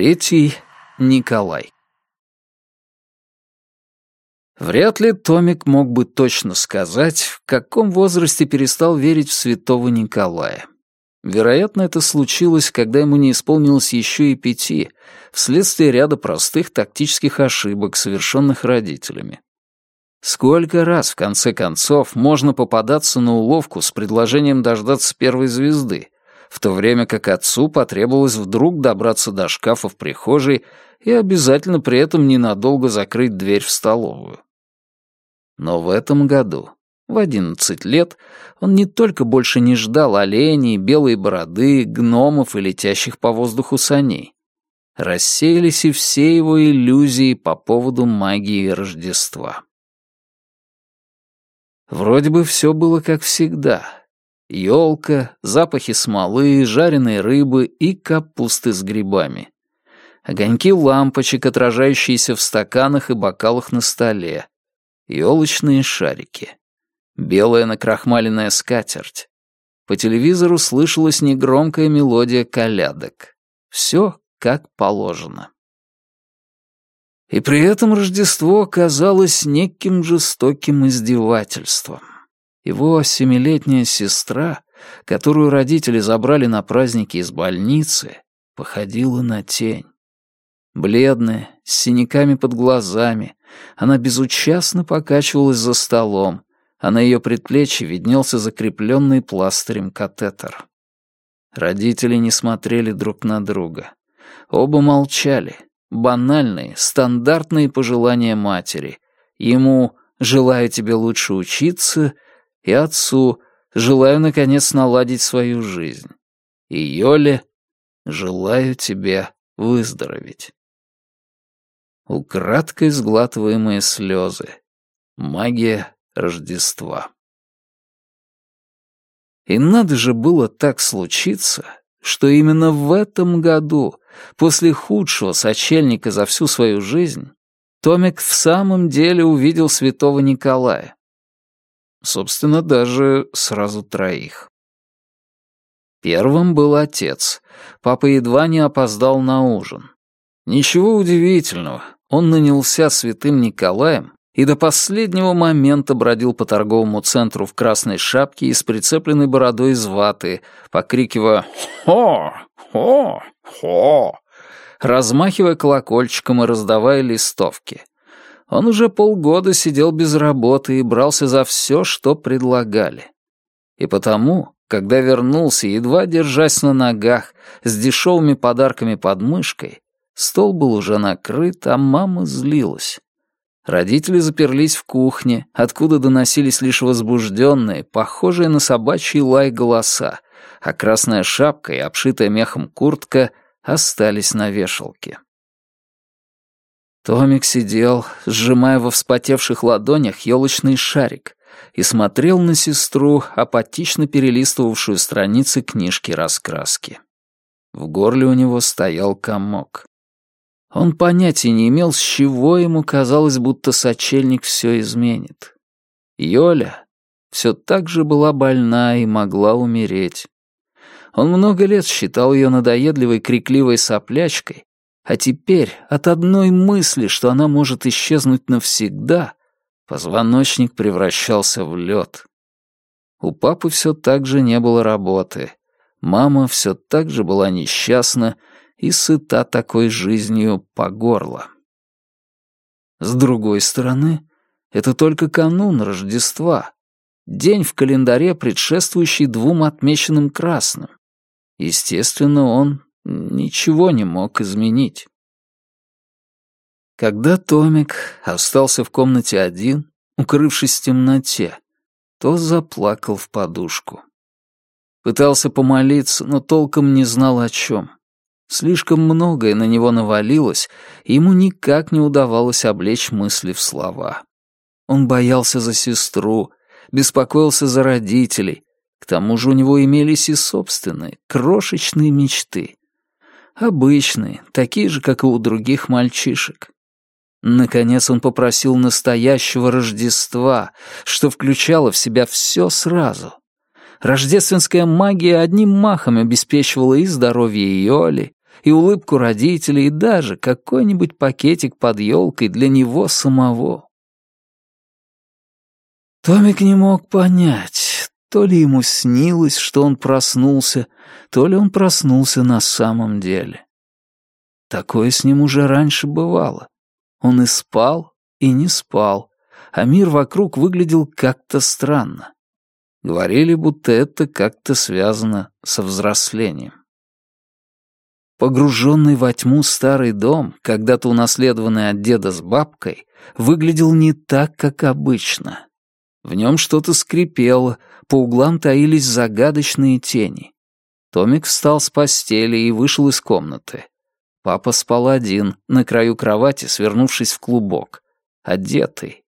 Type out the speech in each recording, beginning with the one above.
Третий — Николай. Вряд ли Томик мог бы точно сказать, в каком возрасте перестал верить в святого Николая. Вероятно, это случилось, когда ему не исполнилось еще и пяти, вследствие ряда простых тактических ошибок, совершенных родителями. Сколько раз, в конце концов, можно попадаться на уловку с предложением дождаться первой звезды, в то время как отцу потребовалось вдруг добраться до шкафа в прихожей и обязательно при этом ненадолго закрыть дверь в столовую. Но в этом году, в одиннадцать лет, он не только больше не ждал оленей, белой бороды, гномов и летящих по воздуху саней. Рассеялись и все его иллюзии по поводу магии Рождества. Вроде бы все было как всегда. Елка, запахи смолы, жареной рыбы и капусты с грибами. Огоньки лампочек, отражающиеся в стаканах и бокалах на столе. Елочные шарики. Белая накрахмаленная скатерть. По телевизору слышалась негромкая мелодия колядок. Все как положено. И при этом Рождество казалось неким жестоким издевательством. Его семилетняя сестра, которую родители забрали на праздники из больницы, походила на тень. Бледная, с синяками под глазами, она безучастно покачивалась за столом, а на ее предплечье виднелся закрепленный пластырем катетер. Родители не смотрели друг на друга. Оба молчали, банальные, стандартные пожелания матери. Ему «желаю тебе лучше учиться» и отцу «желаю, наконец, наладить свою жизнь». И Йоле «желаю тебе выздороветь». Украдкой сглатываемые слезы. Магия Рождества. И надо же было так случиться, что именно в этом году, после худшего сочельника за всю свою жизнь, Томик в самом деле увидел святого Николая. Собственно, даже сразу троих. Первым был отец. Папа едва не опоздал на ужин. Ничего удивительного, он нанялся святым Николаем и до последнего момента бродил по торговому центру в красной шапке и с прицепленной бородой из ваты, покрикивая «Хо! Хо! Хо!», размахивая колокольчиком и раздавая листовки. Он уже полгода сидел без работы и брался за все, что предлагали. И потому, когда вернулся, едва держась на ногах, с дешевыми подарками под мышкой, стол был уже накрыт, а мама злилась. Родители заперлись в кухне, откуда доносились лишь возбужденные, похожие на собачий лай голоса, а красная шапка и обшитая мехом куртка остались на вешалке. Томик сидел, сжимая во вспотевших ладонях елочный шарик, и смотрел на сестру, апатично перелистывавшую страницы книжки раскраски. В горле у него стоял комок. Он понятия не имел, с чего ему казалось, будто сочельник все изменит. Йоля все так же была больна и могла умереть. Он много лет считал ее надоедливой крикливой соплячкой, а теперь от одной мысли, что она может исчезнуть навсегда, позвоночник превращался в лед. У папы все так же не было работы. Мама все так же была несчастна и сыта такой жизнью по горло. С другой стороны, это только канун Рождества, день в календаре, предшествующий двум отмеченным красным. Естественно, он ничего не мог изменить. Когда Томик остался в комнате один, укрывшись в темноте, то заплакал в подушку. Пытался помолиться, но толком не знал о чем. Слишком многое на него навалилось, и ему никак не удавалось облечь мысли в слова. Он боялся за сестру, беспокоился за родителей. К тому же у него имелись и собственные, крошечные мечты. Обычные, такие же, как и у других мальчишек. Наконец он попросил настоящего Рождества, что включало в себя все сразу. Рождественская магия одним махом обеспечивала и здоровье Йоли, и улыбку родителей, и даже какой-нибудь пакетик под елкой для него самого. Томик не мог понять, то ли ему снилось, что он проснулся, то ли он проснулся на самом деле. Такое с ним уже раньше бывало. Он и спал, и не спал, а мир вокруг выглядел как-то странно. Говорили, будто это как-то связано со взрослением. Погруженный во тьму старый дом, когда-то унаследованный от деда с бабкой, выглядел не так, как обычно. В нем что-то скрипело, по углам таились загадочные тени. Томик встал с постели и вышел из комнаты. Папа спал один, на краю кровати, свернувшись в клубок, одетый.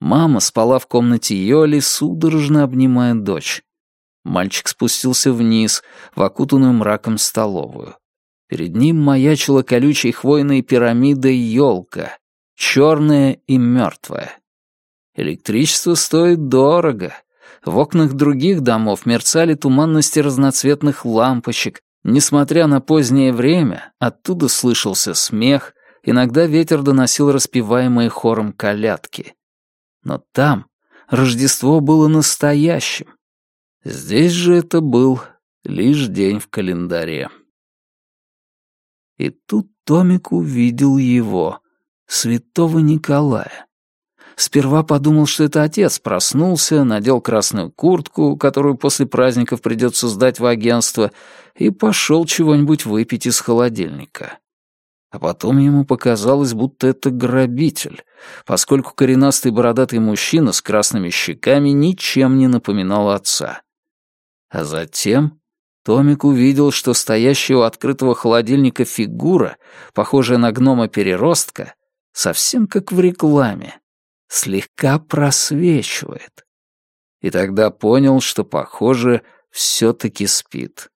Мама спала в комнате Йоли, судорожно обнимая дочь. Мальчик спустился вниз, в окутанную мраком столовую. Перед ним маячила колючей хвойной пирамидой елка, черная и мертвая. Электричество стоит дорого. В окнах других домов мерцали туманности разноцветных лампочек. Несмотря на позднее время, оттуда слышался смех, иногда ветер доносил распеваемые хором колядки. Но там Рождество было настоящим. Здесь же это был лишь день в календаре. И тут Томик увидел его, святого Николая. Сперва подумал, что это отец проснулся, надел красную куртку, которую после праздников придется сдать в агентство, и пошел чего-нибудь выпить из холодильника. А потом ему показалось, будто это грабитель, поскольку коренастый бородатый мужчина с красными щеками ничем не напоминал отца. А затем Томик увидел, что стоящая у открытого холодильника фигура, похожая на гнома-переростка, совсем как в рекламе, слегка просвечивает. И тогда понял, что, похоже, все-таки спит.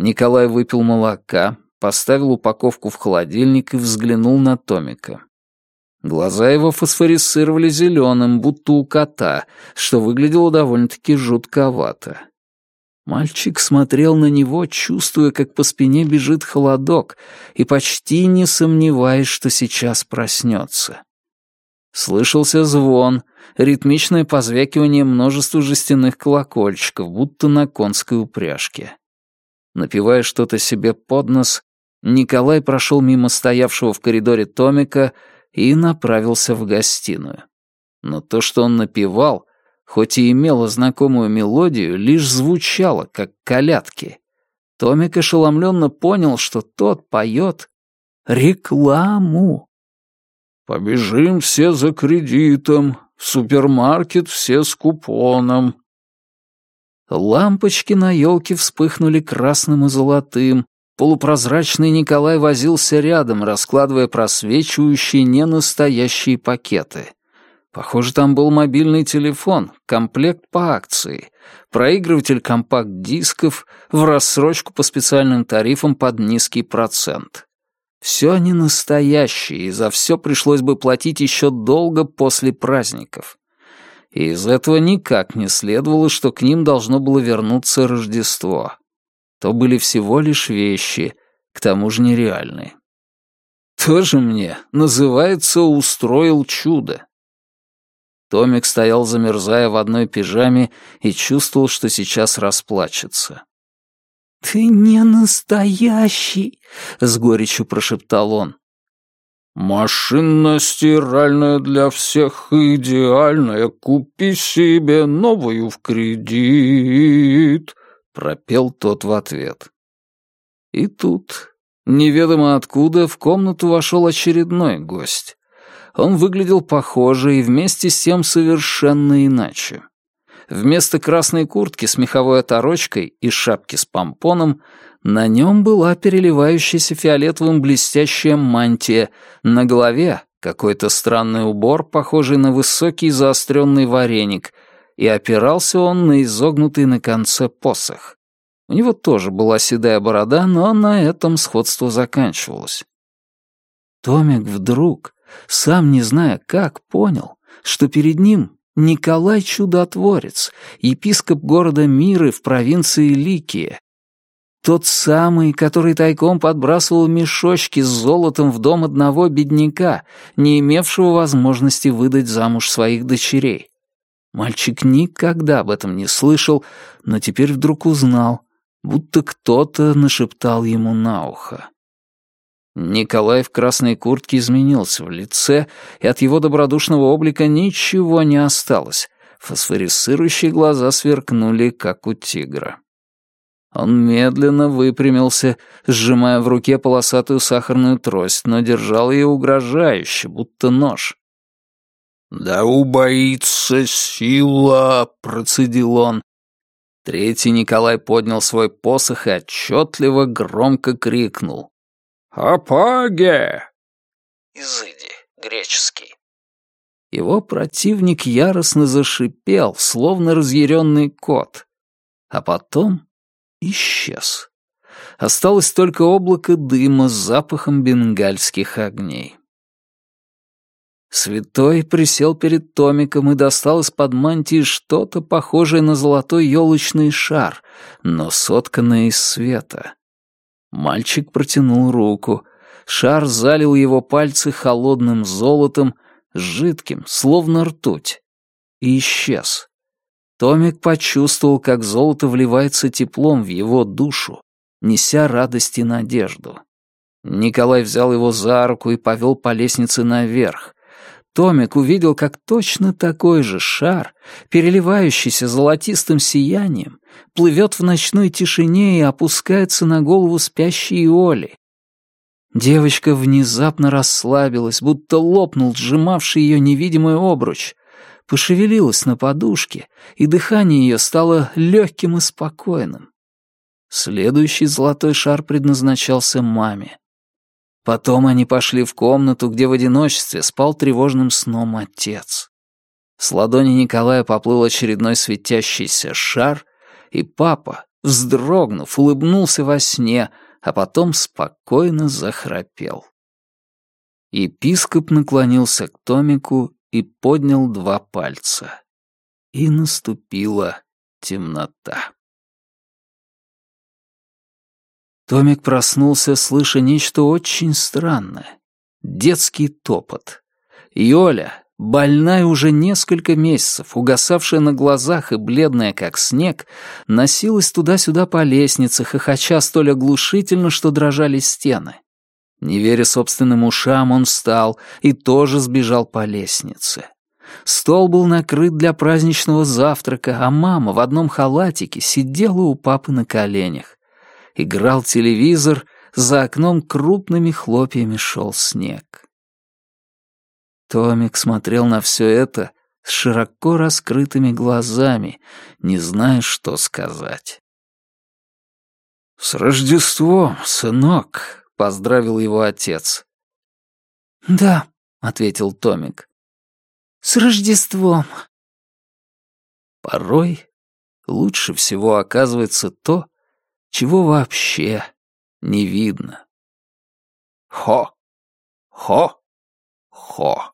Николай выпил молока, поставил упаковку в холодильник и взглянул на Томика. Глаза его фосфорисцировали зеленым, будто у кота, что выглядело довольно-таки жутковато. Мальчик смотрел на него, чувствуя, как по спине бежит холодок, и почти не сомневаясь, что сейчас проснется. Слышался звон, ритмичное позвякивание множества жестяных колокольчиков, будто на конской упряжке. Напивая что-то себе под нос, Николай прошел мимо стоявшего в коридоре Томика и направился в гостиную. Но то, что он напевал, хоть и имело знакомую мелодию, лишь звучало, как колядки. Томик ошеломленно понял, что тот поет рекламу. «Побежим все за кредитом, в супермаркет все с купоном». Лампочки на елке вспыхнули красным и золотым, Полупрозрачный Николай возился рядом, раскладывая просвечивающие ненастоящие пакеты. Похоже, там был мобильный телефон, комплект по акции, проигрыватель компакт-дисков в рассрочку по специальным тарифам под низкий процент. Все они настоящие, и за все пришлось бы платить еще долго после праздников. И из этого никак не следовало, что к ним должно было вернуться Рождество то были всего лишь вещи, к тому же нереальные. Тоже мне называется «устроил чудо». Томик стоял, замерзая в одной пижаме, и чувствовал, что сейчас расплачется. «Ты не настоящий!» — с горечью прошептал он. «Машина стиральная для всех идеальная, купи себе новую в кредит», пропел тот в ответ. И тут, неведомо откуда, в комнату вошел очередной гость. Он выглядел похоже и вместе с тем совершенно иначе. Вместо красной куртки с меховой оторочкой и шапки с помпоном на нем была переливающаяся фиолетовым блестящая мантия, на голове какой-то странный убор, похожий на высокий заостренный вареник — и опирался он на изогнутый на конце посох. У него тоже была седая борода, но на этом сходство заканчивалось. Томик вдруг, сам не зная как, понял, что перед ним Николай Чудотворец, епископ города Миры в провинции Ликия. Тот самый, который тайком подбрасывал мешочки с золотом в дом одного бедняка, не имевшего возможности выдать замуж своих дочерей. Мальчик никогда об этом не слышал, но теперь вдруг узнал, будто кто-то нашептал ему на ухо. Николай в красной куртке изменился в лице, и от его добродушного облика ничего не осталось. Фосфорисцирующие глаза сверкнули, как у тигра. Он медленно выпрямился, сжимая в руке полосатую сахарную трость, но держал ее угрожающе, будто нож. «Да убоится сила!» — процедил он. Третий Николай поднял свой посох и отчетливо громко крикнул. «Апаге!» Изыди, греческий. Его противник яростно зашипел, словно разъяренный кот. А потом исчез. Осталось только облако дыма с запахом бенгальских огней. Святой присел перед Томиком и достал из-под мантии что-то похожее на золотой елочный шар, но сотканное из света. Мальчик протянул руку. Шар залил его пальцы холодным золотом, жидким, словно ртуть, и исчез. Томик почувствовал, как золото вливается теплом в его душу, неся радость и надежду. Николай взял его за руку и повел по лестнице наверх. Томик увидел, как точно такой же шар, переливающийся золотистым сиянием, плывет в ночной тишине и опускается на голову спящей Оли. Девочка внезапно расслабилась, будто лопнул сжимавший ее невидимый обруч, пошевелилась на подушке, и дыхание ее стало легким и спокойным. Следующий золотой шар предназначался маме. Потом они пошли в комнату, где в одиночестве спал тревожным сном отец. С ладони Николая поплыл очередной светящийся шар, и папа, вздрогнув, улыбнулся во сне, а потом спокойно захрапел. Епископ наклонился к Томику и поднял два пальца. И наступила темнота. Томик проснулся, слыша нечто очень странное. Детский топот. Йоля, больная уже несколько месяцев, угасавшая на глазах и бледная как снег, носилась туда-сюда по лестнице, хохоча столь оглушительно, что дрожали стены. Не веря собственным ушам, он встал и тоже сбежал по лестнице. Стол был накрыт для праздничного завтрака, а мама в одном халатике сидела у папы на коленях. Играл телевизор, за окном крупными хлопьями шел снег. Томик смотрел на все это с широко раскрытыми глазами, не зная, что сказать. «С Рождеством, сынок!» Поздравил его отец. «Да», — ответил Томик. «С Рождеством!» Порой лучше всего оказывается то, чего вообще не видно. Хо! Хо! Хо!